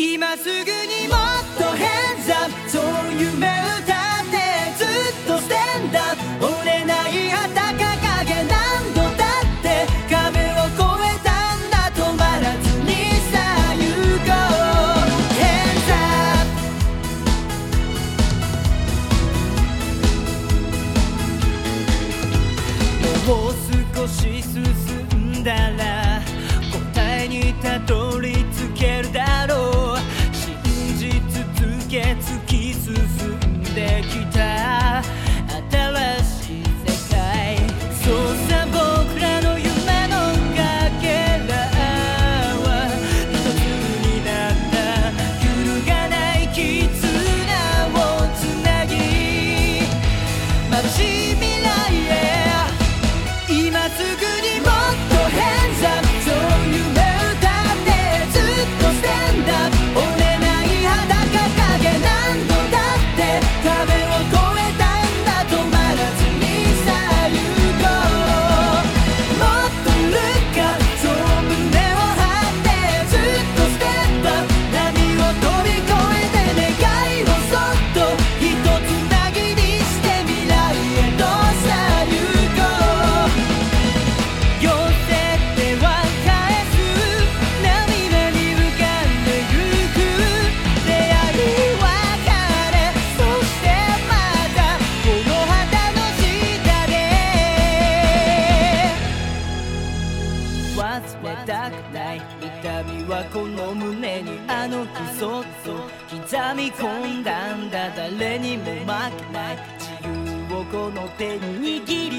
今すぐにもっと変座そう夢歌ってずっとステンダー折れない旗掲げ何度だって壁を越えたんだ止まらずにさあ行こう変座もう少し進んだら答えにたど突き進んできたたくない痛みはこの胸にあの日そっと刻み込んだんだ誰にも負けない自由をこの手に握り